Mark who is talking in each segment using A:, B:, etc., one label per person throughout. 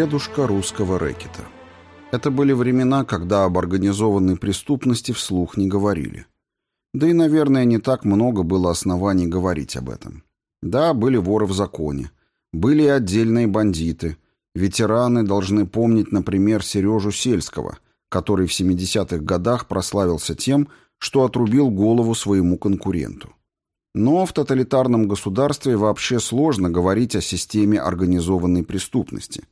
A: Дедушка русского рэкета. Это были времена, когда об организованной преступности вслух не говорили. Да и, наверное, не так много было оснований говорить об этом. Да, были воры в законе. Были и отдельные бандиты. Ветераны должны помнить, например, Сережу Сельского, который в 70-х годах прославился тем, что отрубил голову своему конкуренту. Но в тоталитарном государстве вообще сложно говорить о системе организованной преступности.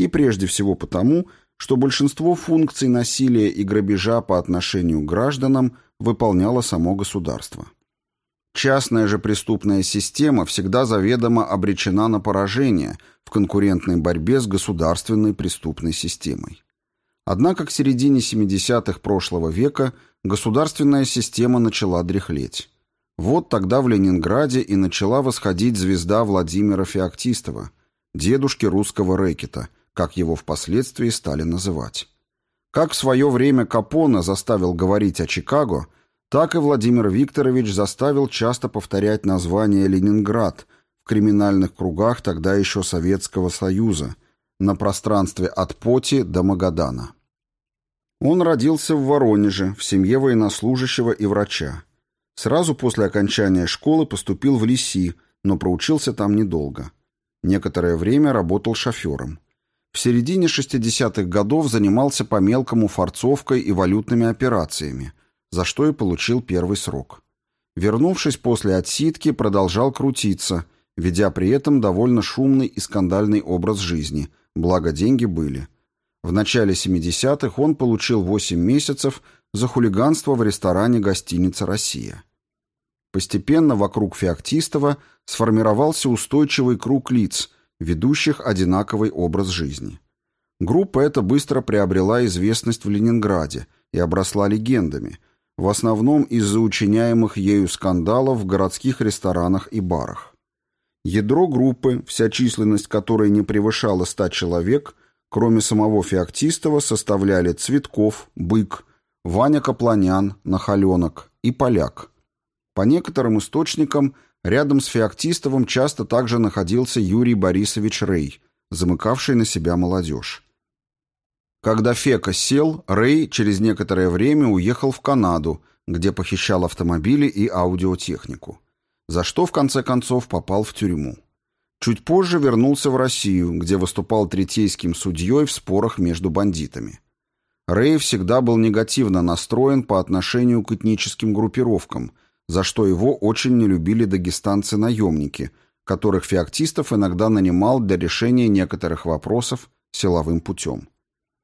A: И прежде всего потому, что большинство функций насилия и грабежа по отношению к гражданам выполняло само государство. Частная же преступная система всегда заведомо обречена на поражение в конкурентной борьбе с государственной преступной системой. Однако к середине 70-х прошлого века государственная система начала дряхлеть. Вот тогда в Ленинграде и начала восходить звезда Владимира Феоктистова, дедушки русского рэкета, как его впоследствии стали называть. Как в свое время Капона заставил говорить о Чикаго, так и Владимир Викторович заставил часто повторять название «Ленинград» в криминальных кругах тогда еще Советского Союза на пространстве от Поти до Магадана. Он родился в Воронеже, в семье военнослужащего и врача. Сразу после окончания школы поступил в ЛИСИ, но проучился там недолго. Некоторое время работал шофером. В середине 60-х годов занимался по-мелкому форцовкой и валютными операциями, за что и получил первый срок. Вернувшись после отсидки, продолжал крутиться, ведя при этом довольно шумный и скандальный образ жизни, благо деньги были. В начале 70-х он получил 8 месяцев за хулиганство в ресторане гостиницы «Россия». Постепенно вокруг Феоктистова сформировался устойчивый круг лиц, ведущих одинаковый образ жизни. Группа эта быстро приобрела известность в Ленинграде и обросла легендами, в основном из-за учиняемых ею скандалов в городских ресторанах и барах. Ядро группы, вся численность которой не превышала ста человек, кроме самого Феоктистова, составляли Цветков, Бык, Ваня Капланян, Нахаленок и Поляк. По некоторым источникам, рядом с Феоктистовым часто также находился Юрий Борисович Рей, замыкавший на себя молодежь. Когда Фека сел, Рей через некоторое время уехал в Канаду, где похищал автомобили и аудиотехнику, за что в конце концов попал в тюрьму. Чуть позже вернулся в Россию, где выступал третейским судьей в спорах между бандитами. Рэй всегда был негативно настроен по отношению к этническим группировкам, за что его очень не любили дагестанцы-наемники, которых феоктистов иногда нанимал для решения некоторых вопросов силовым путем.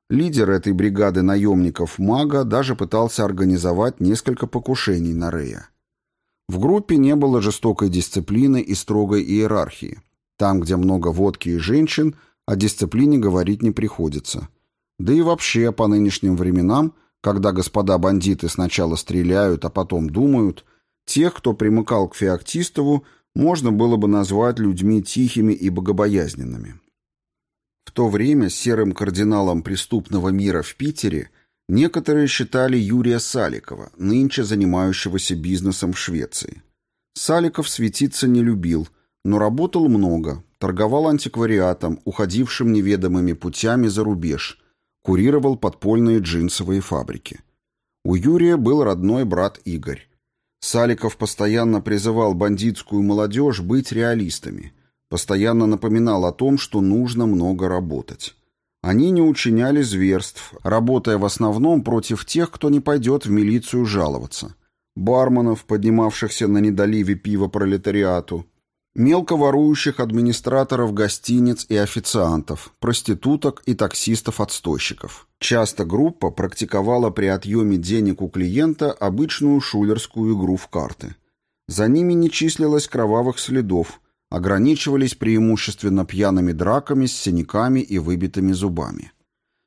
A: Лидер этой бригады наемников Мага даже пытался организовать несколько покушений на Рея. В группе не было жестокой дисциплины и строгой иерархии. Там, где много водки и женщин, о дисциплине говорить не приходится – да и вообще, по нынешним временам, когда господа бандиты сначала стреляют, а потом думают, тех, кто примыкал к Феоктистову, можно было бы назвать людьми тихими и богобоязненными. В то время серым кардиналом преступного мира в Питере некоторые считали Юрия Саликова, нынче занимающегося бизнесом в Швеции. Саликов светиться не любил, но работал много, торговал антиквариатом, уходившим неведомыми путями за рубеж – курировал подпольные джинсовые фабрики. У Юрия был родной брат Игорь. Саликов постоянно призывал бандитскую молодежь быть реалистами, постоянно напоминал о том, что нужно много работать. Они не учиняли зверств, работая в основном против тех, кто не пойдет в милицию жаловаться. Барменов, поднимавшихся на недоливе пива пролетариату, мелко ворующих администраторов гостиниц и официантов, проституток и таксистов-отстойщиков. Часто группа практиковала при отъеме денег у клиента обычную шулерскую игру в карты. За ними не числилось кровавых следов, ограничивались преимущественно пьяными драками с синяками и выбитыми зубами.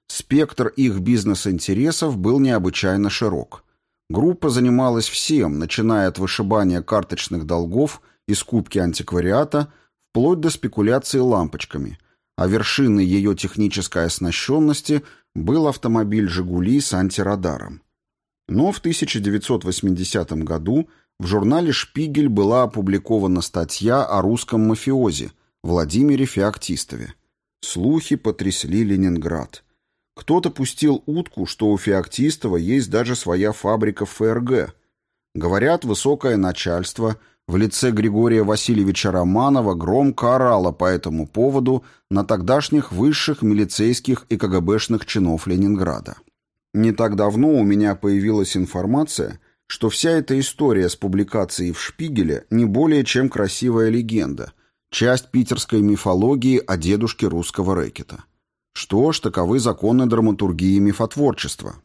A: Спектр их бизнес-интересов был необычайно широк. Группа занималась всем, начиная от вышибания карточных долгов – и скупки антиквариата, вплоть до спекуляции лампочками, а вершиной ее технической оснащенности был автомобиль «Жигули» с антирадаром. Но в 1980 году в журнале «Шпигель» была опубликована статья о русском мафиозе Владимире Феоктистове. Слухи потрясли Ленинград. Кто-то пустил утку, что у Феоктистова есть даже своя фабрика ФРГ. Говорят, высокое начальство в лице Григория Васильевича Романова громко орало по этому поводу на тогдашних высших милицейских и КГБшных чинов Ленинграда. Не так давно у меня появилась информация, что вся эта история с публикацией в «Шпигеле» не более чем красивая легенда, часть питерской мифологии о дедушке русского рэкета. Что ж, таковы законы драматургии мифотворчества.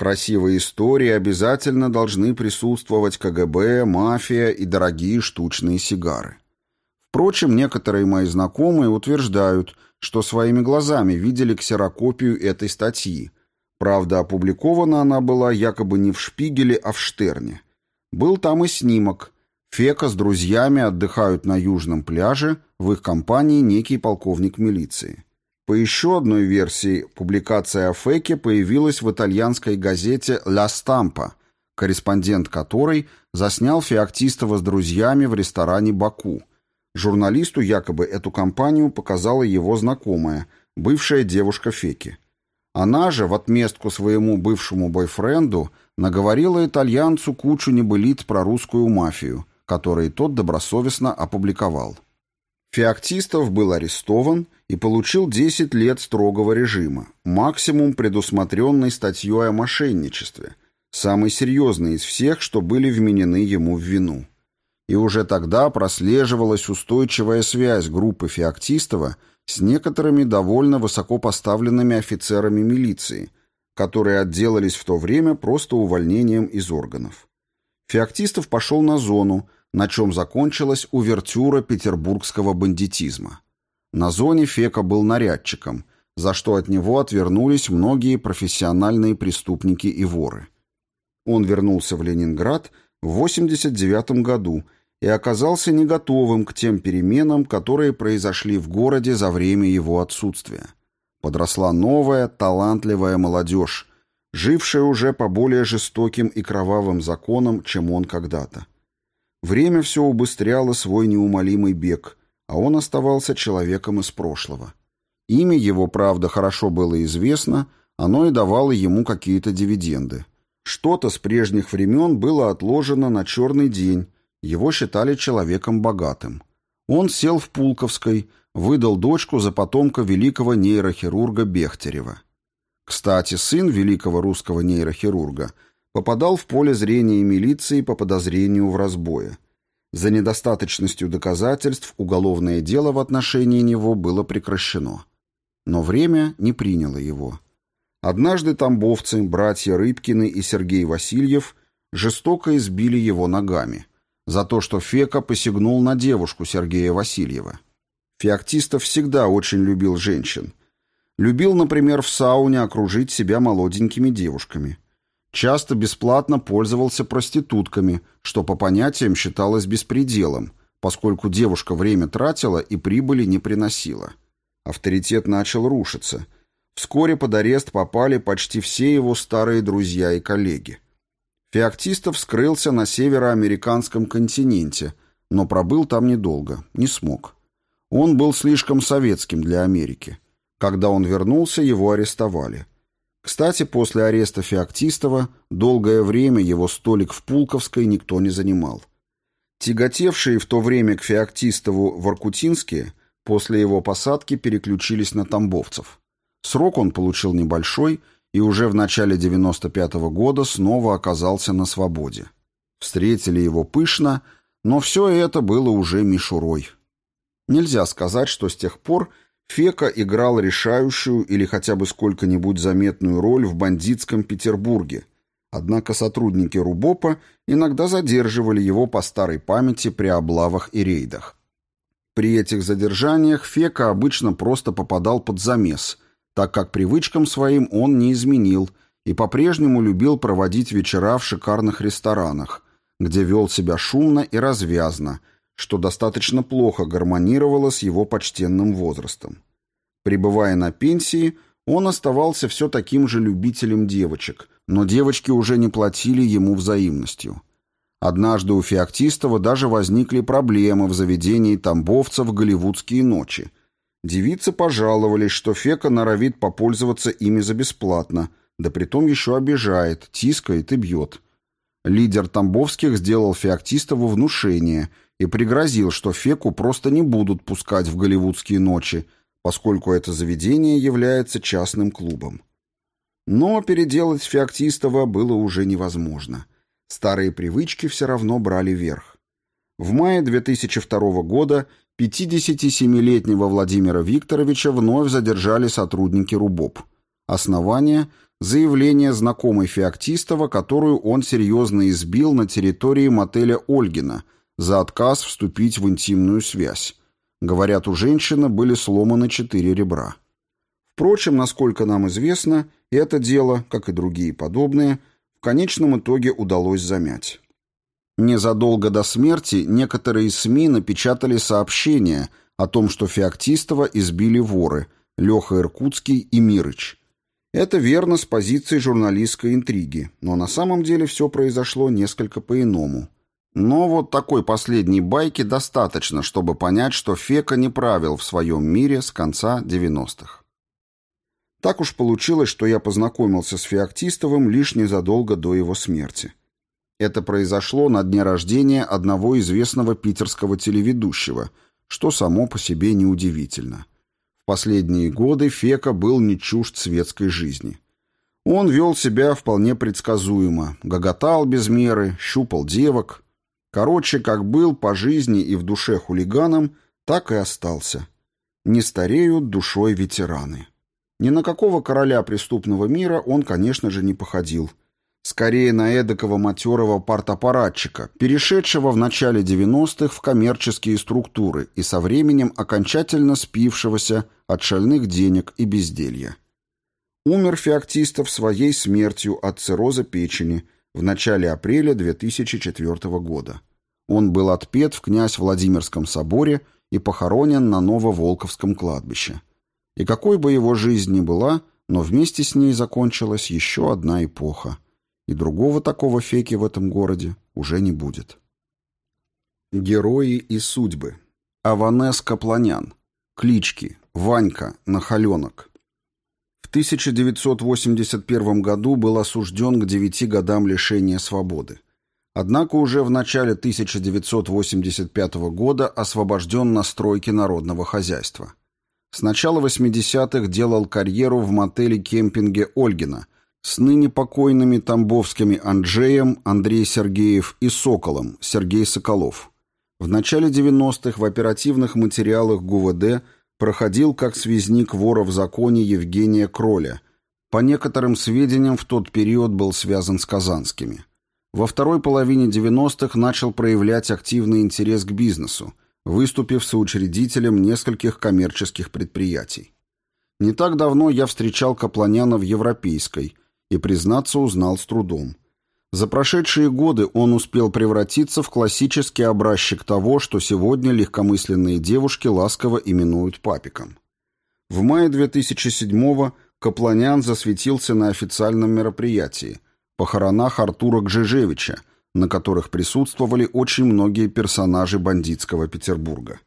A: Красивой истории обязательно должны присутствовать КГБ, мафия и дорогие штучные сигары. Впрочем, некоторые мои знакомые утверждают, что своими глазами видели ксерокопию этой статьи. Правда, опубликована она была якобы не в «Шпигеле», а в «Штерне». Был там и снимок. Фека с друзьями отдыхают на южном пляже, в их компании некий полковник милиции. По еще одной версии, публикация о Феке появилась в итальянской газете «Ла Стампа», корреспондент которой заснял Феоктистова с друзьями в ресторане «Баку». Журналисту якобы эту компанию показала его знакомая, бывшая девушка Феки. Она же, в отместку своему бывшему бойфренду, наговорила итальянцу кучу небылиц про русскую мафию, которые тот добросовестно опубликовал. Феоктистов был арестован и получил 10 лет строгого режима, максимум предусмотренный статьей о мошенничестве, самый серьезный из всех, что были вменены ему в вину. И уже тогда прослеживалась устойчивая связь группы Феоктистова с некоторыми довольно высоко поставленными офицерами милиции, которые отделались в то время просто увольнением из органов. Феоктистов пошел на зону, на чем закончилась увертюра петербургского бандитизма. На зоне Фека был нарядчиком, за что от него отвернулись многие профессиональные преступники и воры. Он вернулся в Ленинград в 89 году и оказался не готовым к тем переменам, которые произошли в городе за время его отсутствия. Подросла новая, талантливая молодежь, жившая уже по более жестоким и кровавым законам, чем он когда-то. Время все убыстряло свой неумолимый бег, а он оставался человеком из прошлого. Имя его, правда, хорошо было известно, оно и давало ему какие-то дивиденды. Что-то с прежних времен было отложено на черный день, его считали человеком богатым. Он сел в Пулковской, выдал дочку за потомка великого нейрохирурга Бехтерева. Кстати, сын великого русского нейрохирурга – попадал в поле зрения милиции по подозрению в разбое. За недостаточностью доказательств уголовное дело в отношении него было прекращено. Но время не приняло его. Однажды тамбовцы, братья Рыбкины и Сергей Васильев, жестоко избили его ногами за то, что Фека посягнул на девушку Сергея Васильева. Феоктистов всегда очень любил женщин. Любил, например, в сауне окружить себя молоденькими девушками – Часто бесплатно пользовался проститутками, что по понятиям считалось беспределом, поскольку девушка время тратила и прибыли не приносила. Авторитет начал рушиться. Вскоре под арест попали почти все его старые друзья и коллеги. Феоктистов скрылся на североамериканском континенте, но пробыл там недолго, не смог. Он был слишком советским для Америки. Когда он вернулся, его арестовали. Кстати, после ареста Феоктистова долгое время его столик в Пулковской никто не занимал. Тяготевшие в то время к Феоктистову воркутинские после его посадки переключились на тамбовцев. Срок он получил небольшой и уже в начале 95 -го года снова оказался на свободе. Встретили его пышно, но все это было уже мишурой. Нельзя сказать, что с тех пор Фека играл решающую или хотя бы сколько-нибудь заметную роль в бандитском Петербурге, однако сотрудники РУБОПа иногда задерживали его по старой памяти при облавах и рейдах. При этих задержаниях Фека обычно просто попадал под замес, так как привычкам своим он не изменил и по-прежнему любил проводить вечера в шикарных ресторанах, где вел себя шумно и развязно – что достаточно плохо гармонировало с его почтенным возрастом. Пребывая на пенсии, он оставался все таким же любителем девочек, но девочки уже не платили ему взаимностью. Однажды у Феоктистова даже возникли проблемы в заведении тамбовцев «Голливудские ночи», Девицы пожаловались, что Фека норовит попользоваться ими за бесплатно, да притом еще обижает, тискает и бьет. Лидер Тамбовских сделал Феоктистову внушение и пригрозил, что Феку просто не будут пускать в голливудские ночи, поскольку это заведение является частным клубом. Но переделать Феоктистова было уже невозможно. Старые привычки все равно брали верх. В мае 2002 года 57-летнего Владимира Викторовича вновь задержали сотрудники РУБОП. Основание – заявление знакомой Феоктистова, которую он серьезно избил на территории мотеля «Ольгина» за отказ вступить в интимную связь. Говорят, у женщины были сломаны четыре ребра. Впрочем, насколько нам известно, это дело, как и другие подобные, в конечном итоге удалось замять. Незадолго до смерти некоторые СМИ напечатали сообщение о том, что Феоктистова избили воры Леха Иркутский и Мирыч. Это верно с позиции журналистской интриги, но на самом деле все произошло несколько по-иному. Но вот такой последней байки достаточно, чтобы понять, что Фека не правил в своем мире с конца 90-х. Так уж получилось, что я познакомился с Феоктистовым лишь незадолго до его смерти. Это произошло на дне рождения одного известного питерского телеведущего, что само по себе неудивительно. В последние годы Фека был не чужд светской жизни. Он вел себя вполне предсказуемо, гоготал без меры, щупал девок. Короче, как был по жизни и в душе хулиганом, так и остался. Не стареют душой ветераны. Ни на какого короля преступного мира он, конечно же, не походил – Скорее на эдакого матерого партаппаратчика, перешедшего в начале 90-х в коммерческие структуры и со временем окончательно спившегося от шальных денег и безделья. Умер Феоктистов своей смертью от цирроза печени в начале апреля 2004 года. Он был отпет в князь Владимирском соборе и похоронен на Нововолковском кладбище. И какой бы его жизнь ни была, но вместе с ней закончилась еще одна эпоха – и другого такого феки в этом городе уже не будет. Герои и судьбы. Аванес Капланян. Клички. Ванька. Нахаленок. В 1981 году был осужден к девяти годам лишения свободы. Однако уже в начале 1985 года освобожден на стройке народного хозяйства. С начала 80-х делал карьеру в мотеле-кемпинге «Ольгина», с ныне покойными тамбовскими Анджеем Андрей Сергеев и Соколом Сергей Соколов. В начале 90-х в оперативных материалах ГУВД проходил как связник вора в законе Евгения Кроля. По некоторым сведениям, в тот период был связан с казанскими. Во второй половине 90-х начал проявлять активный интерес к бизнесу, выступив соучредителем нескольких коммерческих предприятий. Не так давно я встречал Капланяна в Европейской, и, признаться, узнал с трудом. За прошедшие годы он успел превратиться в классический образчик того, что сегодня легкомысленные девушки ласково именуют папиком. В мае 2007-го Капланян засветился на официальном мероприятии – похоронах Артура Гжижевича, на которых присутствовали очень многие персонажи бандитского Петербурга.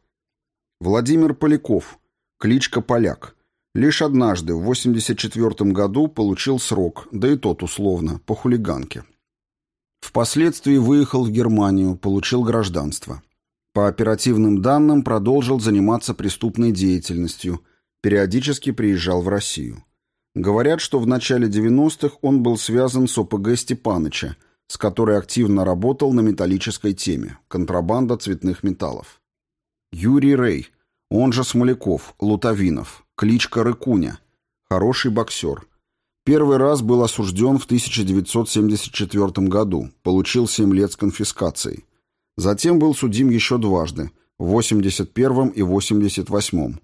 A: Владимир Поляков, кличка Поляк, Лишь однажды, в 84 году, получил срок, да и тот условно, по хулиганке. Впоследствии выехал в Германию, получил гражданство. По оперативным данным продолжил заниматься преступной деятельностью, периодически приезжал в Россию. Говорят, что в начале 90-х он был связан с ОПГ Степаныча, с которой активно работал на металлической теме – контрабанда цветных металлов. Юрий Рей, он же Смоляков, Лутавинов – кличка Рыкуня, хороший боксер. Первый раз был осужден в 1974 году, получил 7 лет с конфискацией. Затем был судим еще дважды, в 81 и 88.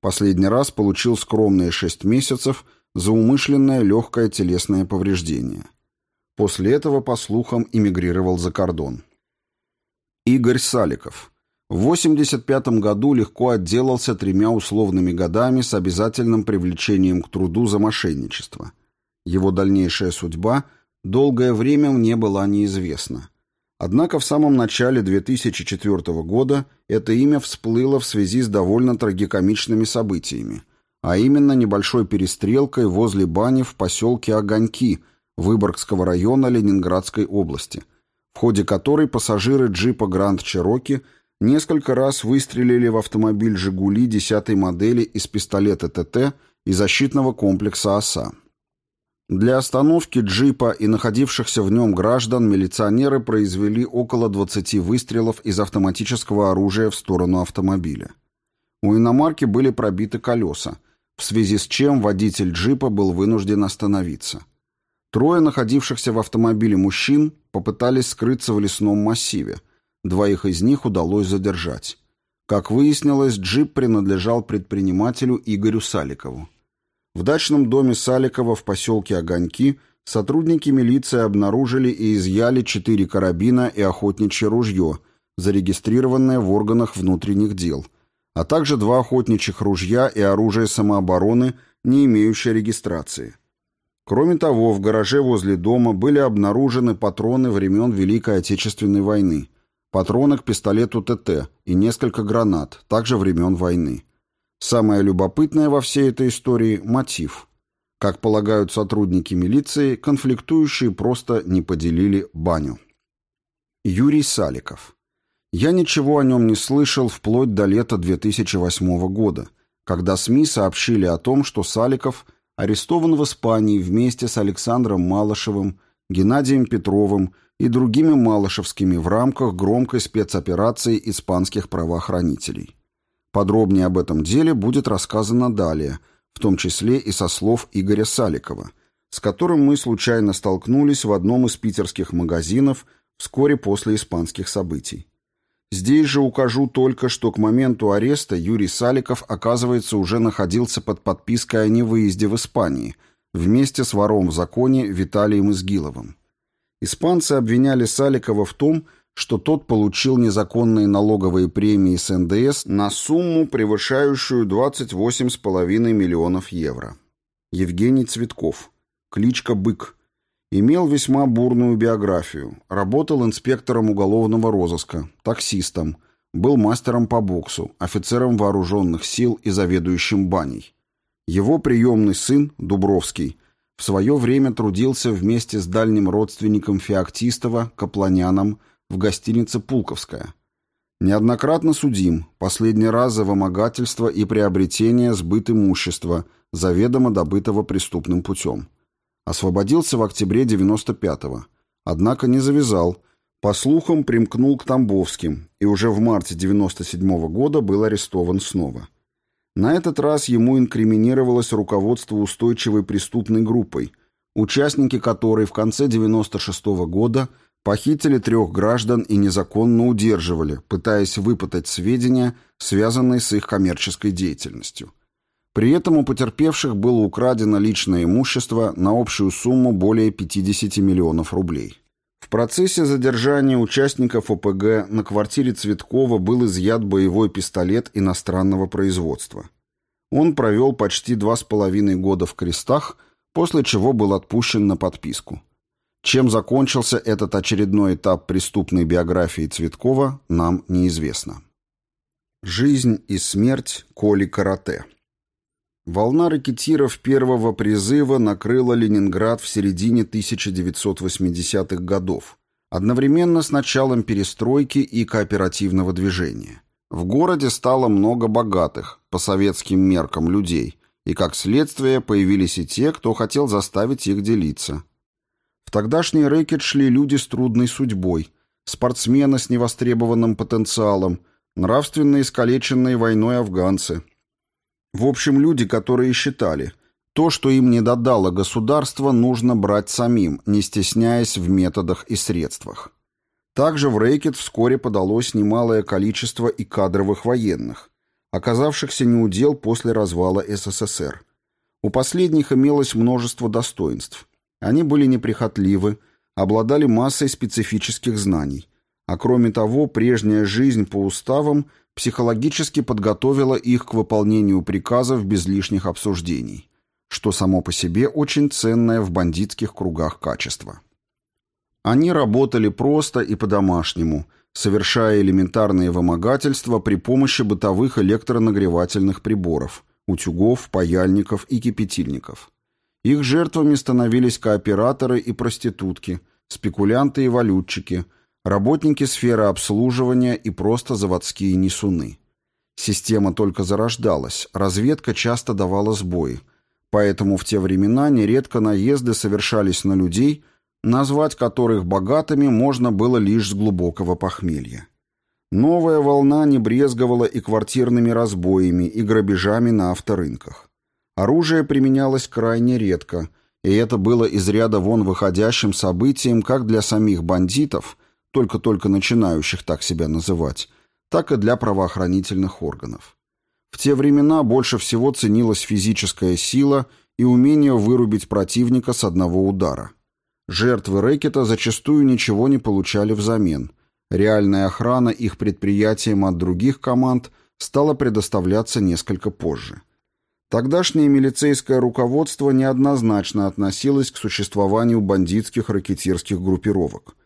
A: Последний раз получил скромные 6 месяцев за умышленное легкое телесное повреждение. После этого, по слухам, эмигрировал за кордон. Игорь Саликов – в 1985 году легко отделался тремя условными годами с обязательным привлечением к труду за мошенничество. Его дальнейшая судьба долгое время мне была неизвестна. Однако в самом начале 2004 года это имя всплыло в связи с довольно трагикомичными событиями, а именно небольшой перестрелкой возле бани в поселке Огоньки Выборгского района Ленинградской области, в ходе которой пассажиры джипа Гранд Чероки несколько раз выстрелили в автомобиль «Жигули» 10 модели из пистолета ТТ и защитного комплекса «Оса». Для остановки джипа и находившихся в нем граждан милиционеры произвели около 20 выстрелов из автоматического оружия в сторону автомобиля. У иномарки были пробиты колеса, в связи с чем водитель джипа был вынужден остановиться. Трое находившихся в автомобиле мужчин попытались скрыться в лесном массиве. Двоих из них удалось задержать. Как выяснилось, джип принадлежал предпринимателю Игорю Саликову. В дачном доме Саликова в поселке Огоньки сотрудники милиции обнаружили и изъяли четыре карабина и охотничье ружье, зарегистрированное в органах внутренних дел, а также два охотничьих ружья и оружие самообороны, не имеющее регистрации. Кроме того, в гараже возле дома были обнаружены патроны времен Великой Отечественной войны, патроны к пистолету ТТ и несколько гранат, также времен войны. Самое любопытное во всей этой истории – мотив. Как полагают сотрудники милиции, конфликтующие просто не поделили баню. Юрий Саликов. Я ничего о нем не слышал вплоть до лета 2008 года, когда СМИ сообщили о том, что Саликов арестован в Испании вместе с Александром Малышевым, Геннадием Петровым и другими малышевскими в рамках громкой спецоперации испанских правоохранителей. Подробнее об этом деле будет рассказано далее, в том числе и со слов Игоря Саликова, с которым мы случайно столкнулись в одном из питерских магазинов вскоре после испанских событий. Здесь же укажу только, что к моменту ареста Юрий Саликов, оказывается, уже находился под подпиской о невыезде в Испании вместе с вором в законе Виталием Изгиловым. Испанцы обвиняли Саликова в том, что тот получил незаконные налоговые премии с НДС на сумму, превышающую 28,5 миллионов евро. Евгений Цветков, кличка «Бык», имел весьма бурную биографию, работал инспектором уголовного розыска, таксистом, был мастером по боксу, офицером вооруженных сил и заведующим баней. Его приемный сын, Дубровский, в свое время трудился вместе с дальним родственником Феоктистова, Капланяном, в гостинице «Пулковская». Неоднократно судим, последний раз за вымогательство и приобретение сбыт имущества, заведомо добытого преступным путем. Освободился в октябре 95-го, однако не завязал, по слухам примкнул к Тамбовским и уже в марте 97 -го года был арестован снова. На этот раз ему инкриминировалось руководство устойчивой преступной группой, участники которой в конце 96 -го года – Похитили трех граждан и незаконно удерживали, пытаясь выпытать сведения, связанные с их коммерческой деятельностью. При этом у потерпевших было украдено личное имущество на общую сумму более 50 миллионов рублей. В процессе задержания участников ОПГ на квартире Цветкова был изъят боевой пистолет иностранного производства. Он провел почти два с половиной года в крестах, после чего был отпущен на подписку. Чем закончился этот очередной этап преступной биографии Цветкова, нам неизвестно. Жизнь и смерть Коли Карате Волна рэкетиров первого призыва накрыла Ленинград в середине 1980-х годов, одновременно с началом перестройки и кооперативного движения. В городе стало много богатых, по советским меркам, людей, и как следствие появились и те, кто хотел заставить их делиться. В тогдашний рэкет шли люди с трудной судьбой, спортсмены с невостребованным потенциалом, нравственно искалеченные войной афганцы. В общем, люди, которые считали, то, что им не додало государство, нужно брать самим, не стесняясь в методах и средствах. Также в рэкет вскоре подалось немалое количество и кадровых военных, оказавшихся неудел после развала СССР. У последних имелось множество достоинств. Они были неприхотливы, обладали массой специфических знаний. А кроме того, прежняя жизнь по уставам психологически подготовила их к выполнению приказов без лишних обсуждений, что само по себе очень ценное в бандитских кругах качество. Они работали просто и по-домашнему, совершая элементарные вымогательства при помощи бытовых электронагревательных приборов, утюгов, паяльников и кипятильников. Их жертвами становились кооператоры и проститутки, спекулянты и валютчики, работники сферы обслуживания и просто заводские несуны. Система только зарождалась, разведка часто давала сбои, поэтому в те времена нередко наезды совершались на людей, назвать которых богатыми можно было лишь с глубокого похмелья. Новая волна не брезговала и квартирными разбоями, и грабежами на авторынках. Оружие применялось крайне редко, и это было из ряда вон выходящим событием как для самих бандитов, только-только начинающих так себя называть, так и для правоохранительных органов. В те времена больше всего ценилась физическая сила и умение вырубить противника с одного удара. Жертвы рэкета зачастую ничего не получали взамен. Реальная охрана их предприятиям от других команд стала предоставляться несколько позже. Тогдашнее милицейское руководство неоднозначно относилось к существованию бандитских ракетирских группировок.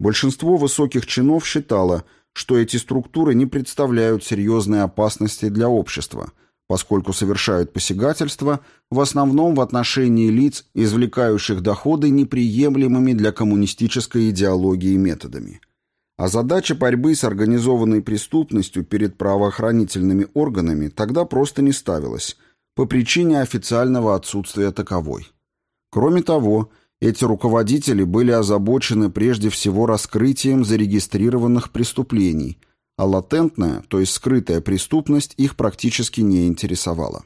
A: Большинство высоких чинов считало, что эти структуры не представляют серьезной опасности для общества, поскольку совершают посягательства в основном в отношении лиц, извлекающих доходы неприемлемыми для коммунистической идеологии методами. А задача борьбы с организованной преступностью перед правоохранительными органами тогда просто не ставилась – по причине официального отсутствия таковой. Кроме того, эти руководители были озабочены прежде всего раскрытием зарегистрированных преступлений, а латентная, то есть скрытая преступность их практически не интересовала.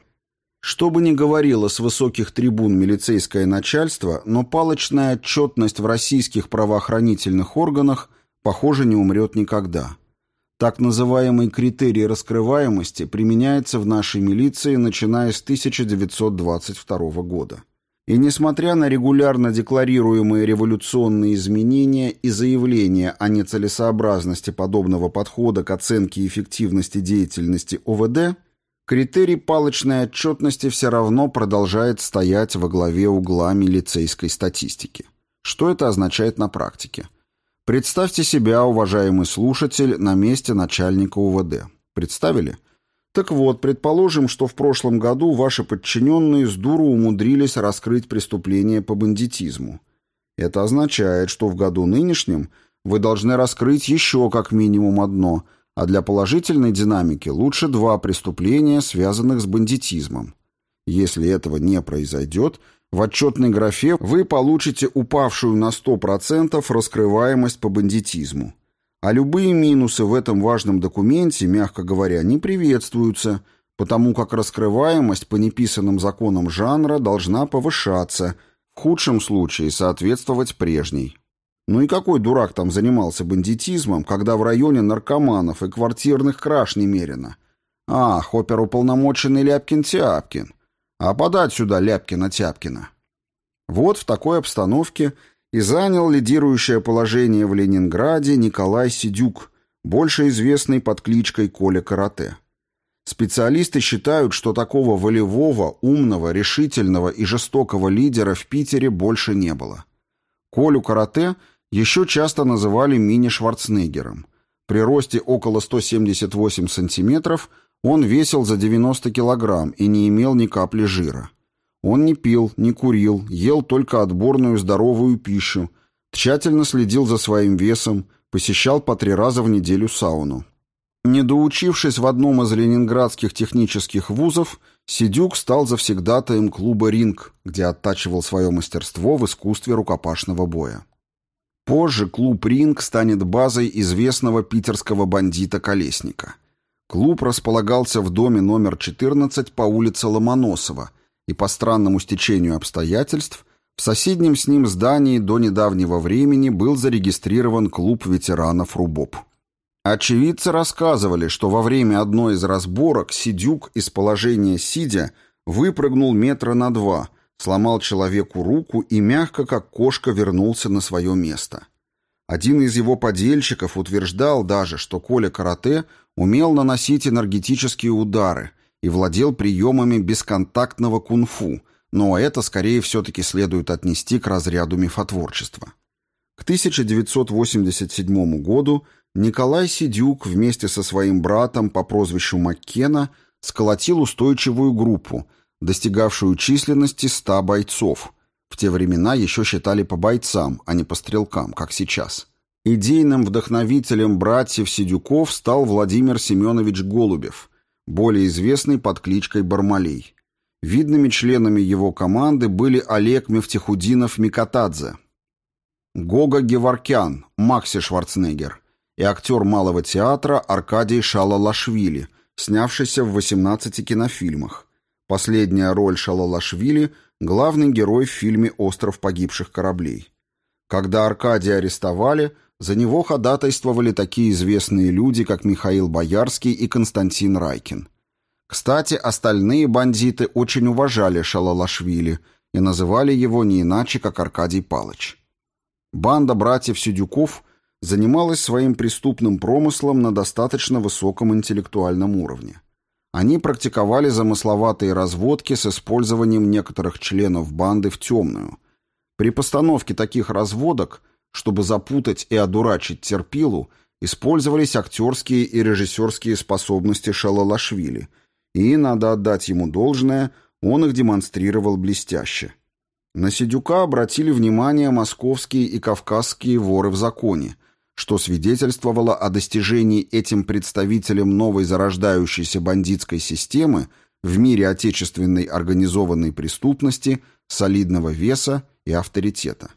A: Что бы ни говорило с высоких трибун милицейское начальство, но палочная отчетность в российских правоохранительных органах, похоже, не умрет никогда – так называемый критерий раскрываемости применяется в нашей милиции, начиная с 1922 года. И несмотря на регулярно декларируемые революционные изменения и заявления о нецелесообразности подобного подхода к оценке эффективности деятельности ОВД, критерий палочной отчетности все равно продолжает стоять во главе угла милицейской статистики. Что это означает на практике? Представьте себя, уважаемый слушатель, на месте начальника УВД. Представили? Так вот, предположим, что в прошлом году ваши подчиненные с дуру умудрились раскрыть преступление по бандитизму. Это означает, что в году нынешнем вы должны раскрыть еще как минимум одно, а для положительной динамики лучше два преступления, связанных с бандитизмом. Если этого не произойдет – в отчетной графе вы получите упавшую на 100% раскрываемость по бандитизму. А любые минусы в этом важном документе, мягко говоря, не приветствуются, потому как раскрываемость по неписанным законам жанра должна повышаться, в худшем случае соответствовать прежней. Ну и какой дурак там занимался бандитизмом, когда в районе наркоманов и квартирных краж немерено? Ах, оперуполномоченный Ляпкин-Тяпкин. А подать сюда Ляпкина-Тяпкина. Вот в такой обстановке и занял лидирующее положение в Ленинграде Николай Сидюк, больше известный под кличкой Коля Карате. Специалисты считают, что такого волевого, умного, решительного и жестокого лидера в Питере больше не было. Колю Карате еще часто называли мини-Шварценеггером. При росте около 178 сантиметров – он весил за 90 килограмм и не имел ни капли жира. Он не пил, не курил, ел только отборную здоровую пищу, тщательно следил за своим весом, посещал по три раза в неделю сауну. Не доучившись в одном из ленинградских технических вузов, Сидюк стал завсегдатаем клуба «Ринг», где оттачивал свое мастерство в искусстве рукопашного боя. Позже клуб «Ринг» станет базой известного питерского бандита Колесника – Клуб располагался в доме номер 14 по улице Ломоносова и по странному стечению обстоятельств в соседнем с ним здании до недавнего времени был зарегистрирован клуб ветеранов РУБОП. Очевидцы рассказывали, что во время одной из разборок Сидюк из положения сидя выпрыгнул метра на два, сломал человеку руку и мягко, как кошка, вернулся на свое место. Один из его подельщиков утверждал даже, что Коля Карате умел наносить энергетические удары и владел приемами бесконтактного кунг-фу, но это скорее все-таки следует отнести к разряду мифотворчества. К 1987 году Николай Сидюк вместе со своим братом по прозвищу Маккена сколотил устойчивую группу, достигавшую численности 100 бойцов. В те времена еще считали по бойцам, а не по стрелкам, как сейчас. Идейным вдохновителем братьев Сидюков стал Владимир Семенович Голубев, более известный под кличкой Бармалей. Видными членами его команды были Олег Мефтихудинов-Микотадзе, Гога Геворкян, Макси Шварценеггер и актер Малого театра Аркадий Шалалашвили, снявшийся в 18 кинофильмах. Последняя роль Шалалашвили – главный герой в фильме «Остров погибших кораблей». Когда Аркадия арестовали, за него ходатайствовали такие известные люди, как Михаил Боярский и Константин Райкин. Кстати, остальные бандиты очень уважали Шалалашвили и называли его не иначе, как Аркадий Палыч. Банда братьев Сидюков занималась своим преступным промыслом на достаточно высоком интеллектуальном уровне. Они практиковали замысловатые разводки с использованием некоторых членов банды в темную. При постановке таких разводок, чтобы запутать и одурачить терпилу, использовались актерские и режиссерские способности Шалалашвили, и, надо отдать ему должное, он их демонстрировал блестяще. На Сидюка обратили внимание московские и кавказские воры в законе, что свидетельствовало о достижении этим представителям новой зарождающейся бандитской системы в мире отечественной организованной преступности солидного веса и авторитета.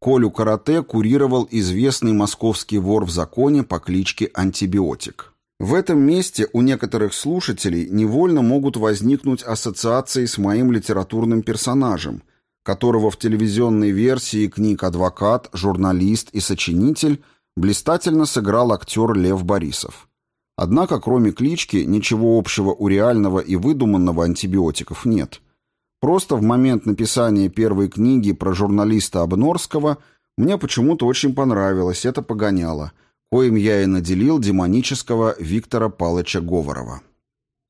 A: Колю Карате курировал известный московский вор в законе по кличке Антибиотик. В этом месте у некоторых слушателей невольно могут возникнуть ассоциации с моим литературным персонажем – которого в телевизионной версии книг «Адвокат», «Журналист» и «Сочинитель» блистательно сыграл актер Лев Борисов. Однако, кроме клички, ничего общего у реального и выдуманного антибиотиков нет. Просто в момент написания первой книги про журналиста Обнорского мне почему-то очень понравилось это погоняло, коим я и наделил демонического Виктора Палыча Говорова.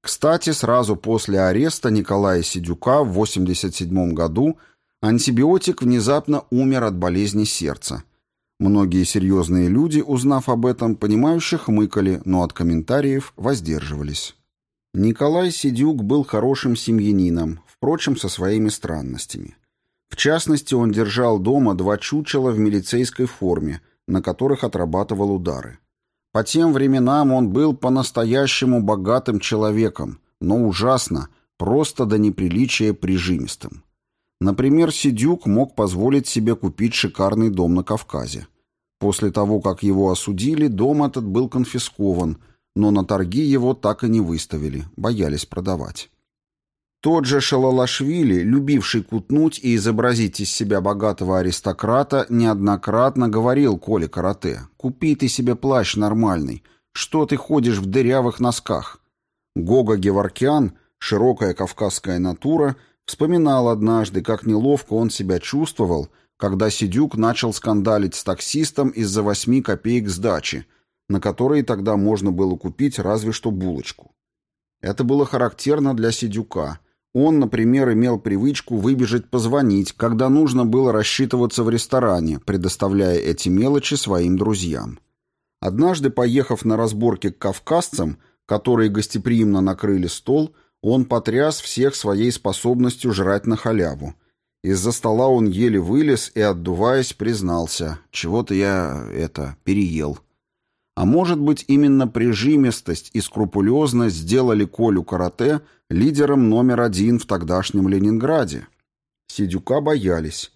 A: Кстати, сразу после ареста Николая Сидюка в 1987 году – Антибиотик внезапно умер от болезни сердца. Многие серьезные люди, узнав об этом, понимающе хмыкали, но от комментариев воздерживались. Николай Сидюк был хорошим семьянином, впрочем, со своими странностями. В частности, он держал дома два чучела в милицейской форме, на которых отрабатывал удары. По тем временам он был по-настоящему богатым человеком, но ужасно, просто до неприличия прижимистым. Например, Сидюк мог позволить себе купить шикарный дом на Кавказе. После того, как его осудили, дом этот был конфискован, но на торги его так и не выставили, боялись продавать. Тот же Шалалашвили, любивший кутнуть и изобразить из себя богатого аристократа, неоднократно говорил Коле Карате, «Купи ты себе плащ нормальный, что ты ходишь в дырявых носках?» Гога Геворкян, широкая кавказская натура – Вспоминал однажды, как неловко он себя чувствовал, когда Сидюк начал скандалить с таксистом из-за восьми копеек сдачи, на которые тогда можно было купить разве что булочку. Это было характерно для Сидюка. Он, например, имел привычку выбежать позвонить, когда нужно было рассчитываться в ресторане, предоставляя эти мелочи своим друзьям. Однажды, поехав на разборки к кавказцам, которые гостеприимно накрыли стол, он потряс всех своей способностью жрать на халяву. Из-за стола он еле вылез и, отдуваясь, признался. Чего-то я, это, переел. А может быть, именно прижимистость и скрупулезность сделали Колю Карате лидером номер один в тогдашнем Ленинграде. Сидюка боялись.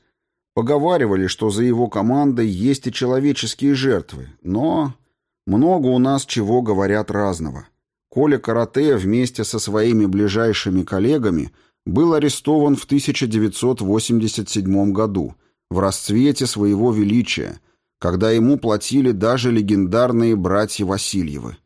A: Поговаривали, что за его командой есть и человеческие жертвы, но много у нас чего говорят разного. Коля Карате вместе со своими ближайшими коллегами был арестован в 1987 году в расцвете своего величия, когда ему платили даже легендарные братья Васильевы.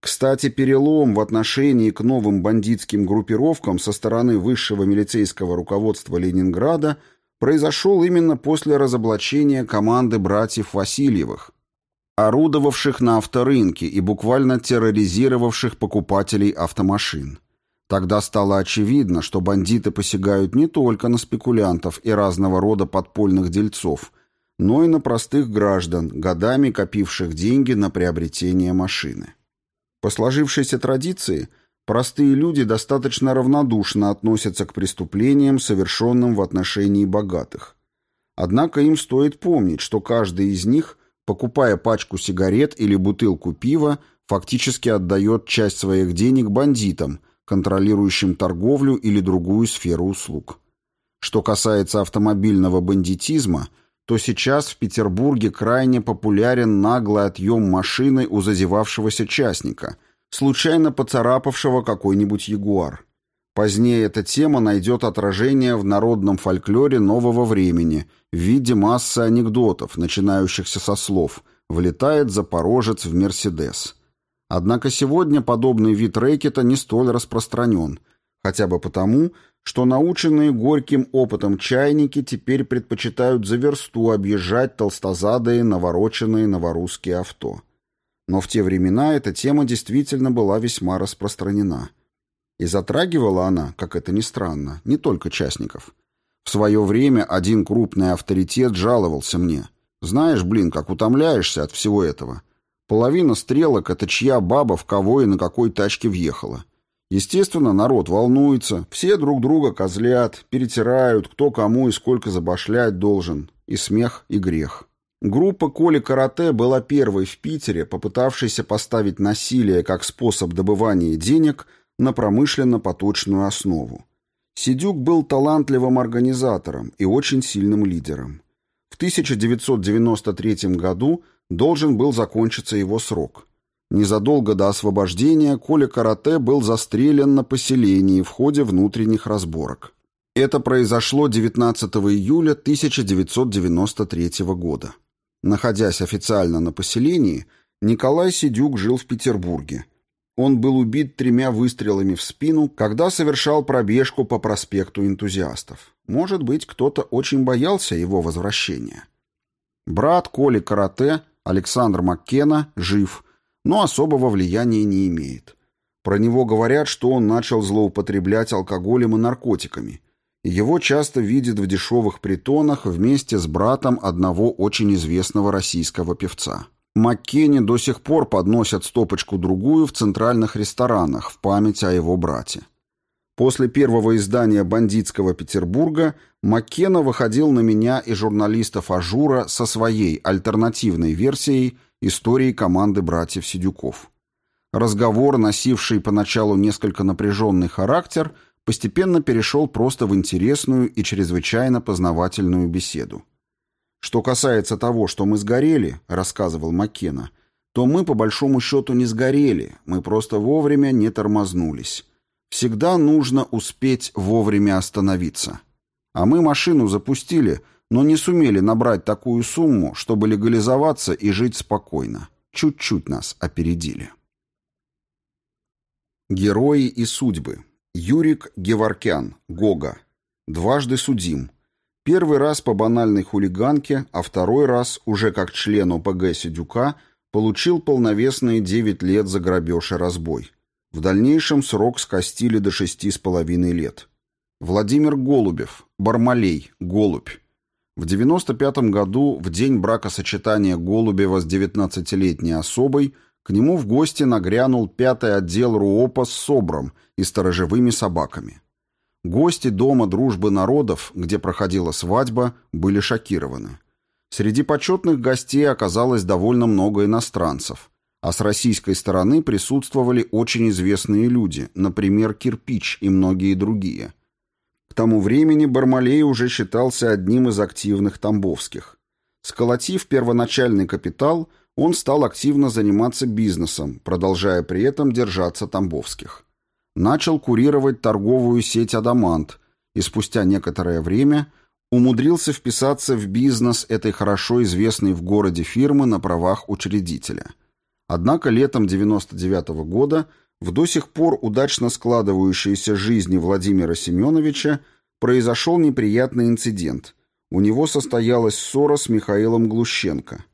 A: Кстати, перелом в отношении к новым бандитским группировкам со стороны высшего милицейского руководства Ленинграда произошел именно после разоблачения команды братьев Васильевых, орудовавших на авторынке и буквально терроризировавших покупателей автомашин. Тогда стало очевидно, что бандиты посягают не только на спекулянтов и разного рода подпольных дельцов, но и на простых граждан, годами копивших деньги на приобретение машины. По сложившейся традиции, простые люди достаточно равнодушно относятся к преступлениям, совершенным в отношении богатых. Однако им стоит помнить, что каждый из них, покупая пачку сигарет или бутылку пива, фактически отдает часть своих денег бандитам, контролирующим торговлю или другую сферу услуг. Что касается автомобильного бандитизма, то сейчас в Петербурге крайне популярен наглый отъем машины у зазевавшегося частника, случайно поцарапавшего какой-нибудь ягуар. Позднее эта тема найдет отражение в народном фольклоре нового времени в виде массы анекдотов, начинающихся со слов «влетает запорожец в Мерседес». Однако сегодня подобный вид рэкета не столь распространен, хотя бы потому, что наученные горьким опытом чайники теперь предпочитают за версту объезжать толстозадые навороченные новорусские авто. Но в те времена эта тема действительно была весьма распространена. И затрагивала она, как это ни странно, не только частников. В свое время один крупный авторитет жаловался мне. «Знаешь, блин, как утомляешься от всего этого. Половина стрелок — это чья баба в кого и на какой тачке въехала. Естественно, народ волнуется, все друг друга козлят, перетирают, кто кому и сколько забашлять должен. И смех, и грех. Группа Коли Карате была первой в Питере, попытавшейся поставить насилие как способ добывания денег на промышленно-поточную основу. Сидюк был талантливым организатором и очень сильным лидером. В 1993 году должен был закончиться его срок. Незадолго до освобождения Коля Карате был застрелен на поселении в ходе внутренних разборок. Это произошло 19 июля 1993 года. Находясь официально на поселении, Николай Сидюк жил в Петербурге. Он был убит тремя выстрелами в спину, когда совершал пробежку по проспекту энтузиастов. Может быть, кто-то очень боялся его возвращения. Брат Коли Карате Александр Маккена жив, но особого влияния не имеет. Про него говорят, что он начал злоупотреблять алкоголем и наркотиками. Его часто видят в дешевых притонах вместе с братом одного очень известного российского певца. Маккене до сих пор подносят стопочку-другую в центральных ресторанах в память о его брате. После первого издания «Бандитского Петербурга» Маккена выходил на меня и журналистов «Ажура» со своей альтернативной версией истории команды братьев Сидюков. Разговор, носивший поначалу несколько напряженный характер, постепенно перешел просто в интересную и чрезвычайно познавательную беседу. «Что касается того, что мы сгорели», — рассказывал Маккена, то мы по большому счету не сгорели, мы просто вовремя не тормознулись. Всегда нужно успеть вовремя остановиться. А мы машину запустили, но не сумели набрать такую сумму, чтобы легализоваться и жить спокойно. Чуть-чуть нас опередили. Герои и судьбы. Юрик Геворкян, Гога. Дважды судим. Первый раз по банальной хулиганке, а второй раз, уже как член ОПГ Сидюка, получил полновесные 9 лет за грабеж и разбой. В дальнейшем срок скостили до шести с половиной лет. Владимир Голубев, Бармалей, Голубь. В 95 году, в день бракосочетания Голубева с 19-летней особой, к нему в гости нагрянул пятый отдел РУОПа с СОБРом и сторожевыми собаками. Гости Дома дружбы народов, где проходила свадьба, были шокированы. Среди почетных гостей оказалось довольно много иностранцев, а с российской стороны присутствовали очень известные люди, например, Кирпич и многие другие. К тому времени Бармалей уже считался одним из активных тамбовских. Сколотив первоначальный капитал, он стал активно заниматься бизнесом, продолжая при этом держаться тамбовских. Начал курировать торговую сеть «Адамант» и спустя некоторое время умудрился вписаться в бизнес этой хорошо известной в городе фирмы на правах учредителя – Однако летом 99 -го года в до сих пор удачно складывающейся жизни Владимира Семеновича произошел неприятный инцидент. У него состоялась ссора с Михаилом Глущенко.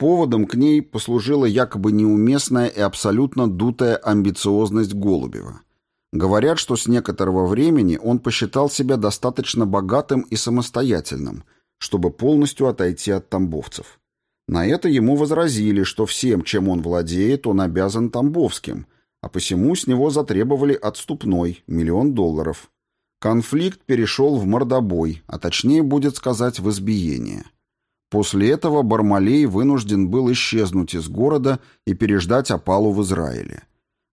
A: Поводом к ней послужила якобы неуместная и абсолютно дутая амбициозность Голубева. Говорят, что с некоторого времени он посчитал себя достаточно богатым и самостоятельным, чтобы полностью отойти от тамбовцев. На это ему возразили, что всем, чем он владеет, он обязан тамбовским, а посему с него затребовали отступной, миллион долларов. Конфликт перешел в мордобой, а точнее будет сказать в избиение. После этого Бармалей вынужден был исчезнуть из города и переждать опалу в Израиле.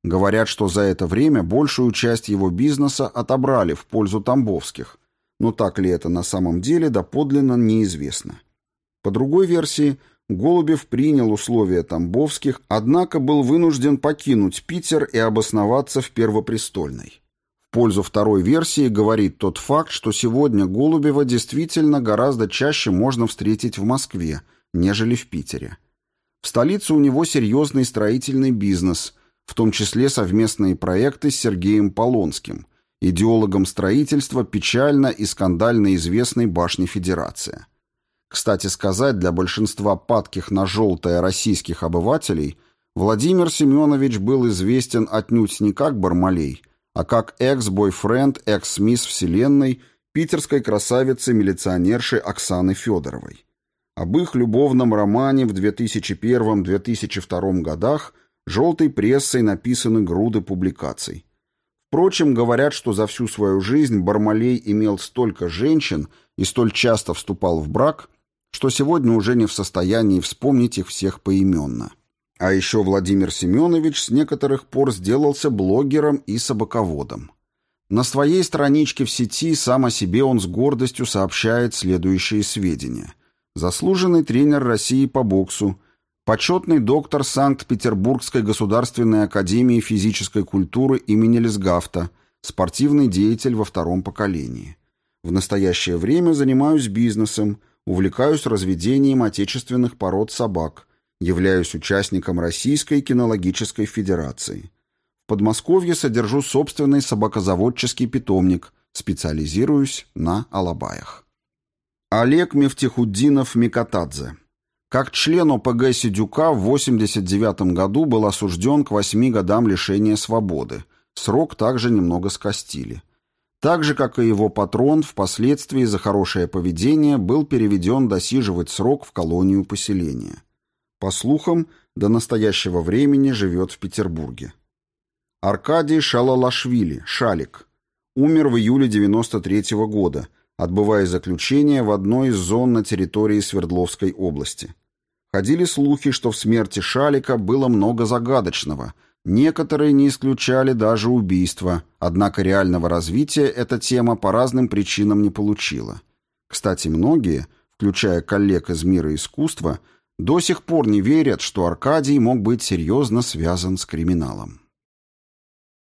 A: Говорят, что за это время большую часть его бизнеса отобрали в пользу тамбовских, но так ли это на самом деле доподлинно неизвестно. По другой версии, Голубев принял условия тамбовских, однако был вынужден покинуть Питер и обосноваться в Первопрестольной. Пользу второй версии говорит тот факт, что сегодня Голубева действительно гораздо чаще можно встретить в Москве, нежели в Питере. В столице у него серьезный строительный бизнес, в том числе совместные проекты с Сергеем Полонским, идеологом строительства печально и скандально известной башни Федерация. Кстати сказать, для большинства падких на желтое российских обывателей Владимир Семенович был известен отнюдь не как Бармалей, а как экс-бойфренд, экс-мисс Вселенной, питерской красавицы-милиционерши Оксаны Федоровой. Об их любовном романе в 2001-2002 годах желтой прессой написаны груды публикаций. Впрочем, говорят, что за всю свою жизнь Бармалей имел столько женщин и столь часто вступал в брак, что сегодня уже не в состоянии вспомнить их всех поименно. А еще Владимир Семенович с некоторых пор сделался блогером и собаководом. На своей страничке в сети сам о себе он с гордостью сообщает следующие сведения. Заслуженный тренер России по боксу, почетный доктор Санкт-Петербургской государственной академии физической культуры имени Лесгафта, спортивный деятель во втором поколении. В настоящее время занимаюсь бизнесом, увлекаюсь разведением отечественных пород собак, Являюсь участником Российской кинологической федерации. В Подмосковье содержу собственный собакозаводческий питомник, специализируюсь на алабаях. Олег Мефтихуддинов Микотадзе. Как член ОПГ Сидюка в 1989 году был осужден к 8 годам лишения свободы. Срок также немного скостили. Так же, как и его патрон, впоследствии за хорошее поведение был переведен досиживать срок в колонию поселения. По слухам, до настоящего времени живет в Петербурге. Аркадий Шалалашвили, Шалик, умер в июле 93 -го года, отбывая заключение в одной из зон на территории Свердловской области. Ходили слухи, что в смерти Шалика было много загадочного, некоторые не исключали даже убийства, однако реального развития эта тема по разным причинам не получила. Кстати, многие, включая коллег из мира искусства, до сих пор не верят, что Аркадий мог быть серьезно связан с криминалом.